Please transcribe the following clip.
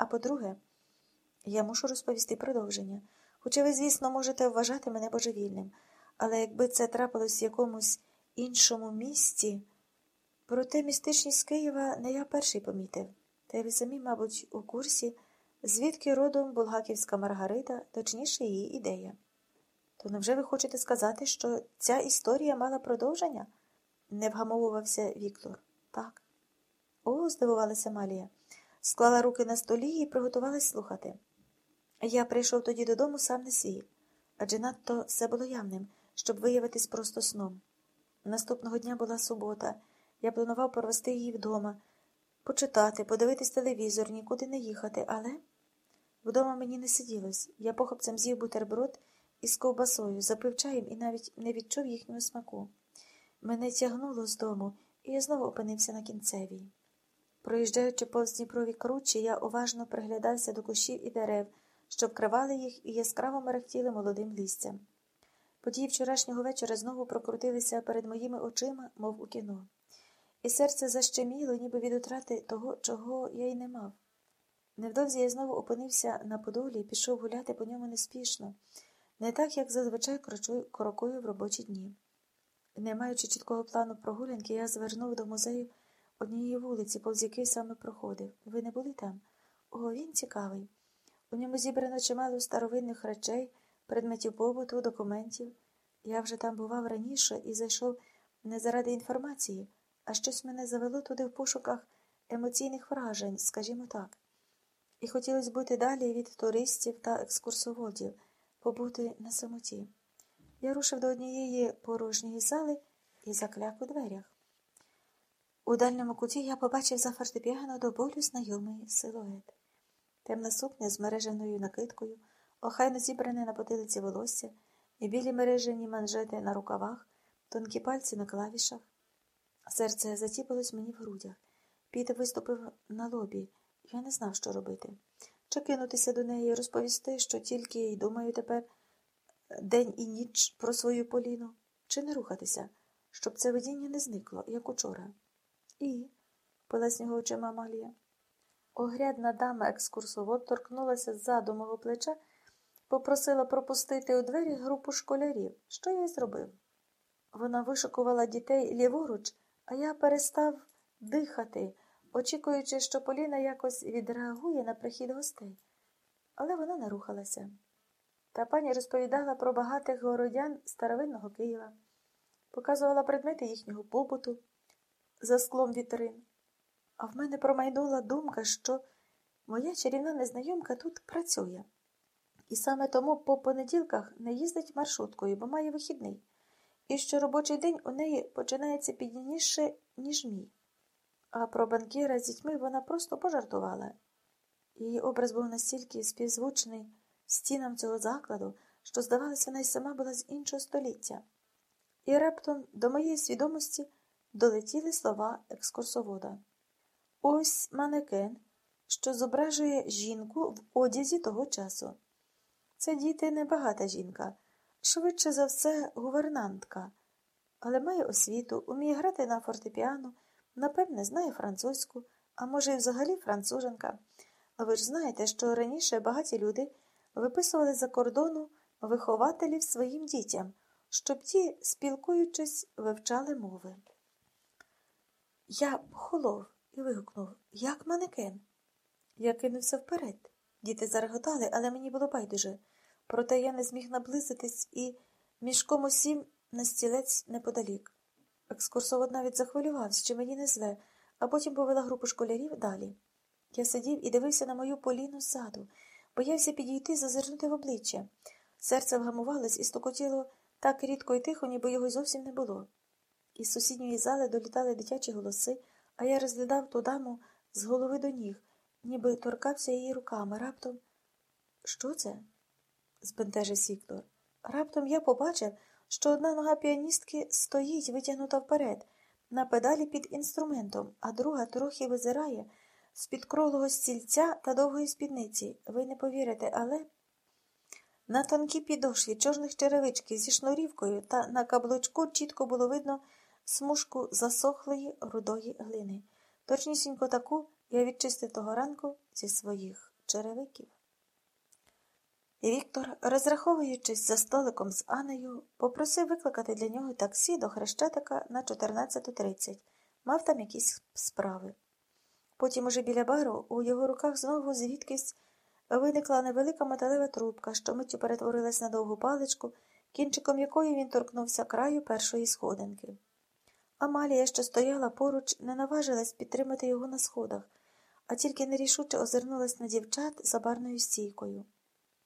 А по-друге, я мушу розповісти продовження. Хоча ви, звісно, можете вважати мене божевільним, але якби це трапилось в якомусь іншому місті, проте містичність Києва не я перший помітив. Та й ви самі, мабуть, у курсі, звідки родом булгаківська Маргарита, точніше її ідея. То невже ви хочете сказати, що ця історія мала продовження? не вгамовувався Віктор. Так. О, здивувалася Малія. Склала руки на столі і приготувалась слухати. Я прийшов тоді додому сам не свій, адже надто все було явним, щоб виявитись просто сном. Наступного дня була субота. Я планував провести її вдома, почитати, подивитись телевізор, нікуди не їхати, але вдома мені не сиділось. Я похопцем з'їв бутерброд із ковбасою, запив чаєм і навіть не відчув їхнього смаку. Мене тягнуло з дому, і я знову опинився на кінцевій. Проїжджаючи повз Дніпрові кручі, я уважно приглядався до кущів і дерев, що вкривали їх і яскраво мерехтіли молодим листям. Події вчорашнього вечора знову прокрутилися перед моїми очима, мов у кіно, і серце защеміло, ніби від утрати того, чого я й не мав. Невдовзі я знову опинився на Подолі і пішов гуляти по ньому неспішно, не так, як зазвичай крокую в робочі дні. Не маючи чіткого плану прогулянки, я звернув до музею однієї вулиці, повз який саме проходив. Ви не були там? О, він цікавий. У ньому зібрано чимало старовинних речей, предметів побуту, документів. Я вже там бував раніше і зайшов не заради інформації, а щось мене завело туди в пошуках емоційних вражень, скажімо так. І хотілося бути далі від туристів та екскурсоводів, побути на самоті. Я рушив до однієї порожньої зали і закляк у дверях. У дальньому куті я побачив за фортепіано до болю знайомий силует. Темна сукня з мереженою накидкою, охайно зібране на потилиці волосся, і білі мережені манжети на рукавах, тонкі пальці на клавішах. Серце затіпалось мені в грудях. Піт виступив на лобі. Я не знав, що робити. Чи кинутися до неї розповісти, що тільки й думаю тепер день і ніч про свою Поліну, чи не рухатися, щоб це видіння не зникло, як учора. І, полесніго очима Малія. Огрядна дама екскурсовод торкнулася ззаду мого плеча, попросила пропустити у двері групу школярів. Що я й зробив? Вона вишикувала дітей ліворуч, а я перестав дихати, очікуючи, що Поліна якось відреагує на прихід гостей. Але вона не рухалася. Та пані розповідала про багатих городян старовинного Києва, показувала предмети їхнього побуту за склом вітрин. А в мене промайнула думка, що моя чарівна незнайомка тут працює. І саме тому по понеділках не їздить маршруткою, бо має вихідний, і що робочий день у неї починається підніше, ніж мій. А про банкіра з дітьми вона просто пожартувала. Її образ був настільки співзвучний стінам цього закладу, що, здавалося, вона й сама була з іншого століття. І раптом до моєї свідомості долетіли слова екскурсовода. Ось манекен, що зображує жінку в одязі того часу. Це діти небагата жінка, швидше за все, гувернантка, але має освіту, уміє грати на фортепіано, напевне, знає французьку, а може, й взагалі француженка. А ви ж знаєте, що раніше багаті люди виписували за кордону вихователів своїм дітям, щоб ті, спілкуючись, вивчали мови. Я холов і вигукнув Як манекен? Я кинувся вперед. Діти зареготали, але мені було байдуже. Проте я не зміг наблизитись і мішком усім на стілець неподалік. Екскурсовод навіть захвилювався, чи мені не зле, а потім повела групу школярів далі. Я сидів і дивився на мою поліну ззаду, боявся підійти, зазирнути в обличчя. Серце вгамувалось і стокотіло так рідко і тихо, ніби його зовсім не було. Із сусідньої зали долітали дитячі голоси, а я розглядав ту даму з голови до ніг, ніби торкався її руками. Раптом. Що це? збентежив Віктор. Раптом я побачив, що одна нога піаністки стоїть, витягнута вперед, на педалі під інструментом, а друга трохи визирає з під кролого стільця та довгої спідниці. Ви не повірите, але. На тонкій підошві чорних черевички зі шнурівкою та на каблучку чітко було видно смужку засохлої рудої глини. Точнісінько таку я відчистив того ранку зі своїх черевиків. Віктор, розраховуючись за столиком з Анею, попросив викликати для нього таксі до Хрещатика на 14.30. Мав там якісь справи. Потім уже біля бару у його руках знову звідкись виникла невелика металева трубка, що миттю перетворилась на довгу паличку, кінчиком якої він торкнувся краю першої сходинки. Амалія, що стояла поруч, не наважилась підтримати його на сходах, а тільки нерішуче озирнулась на дівчат за барною стійкою.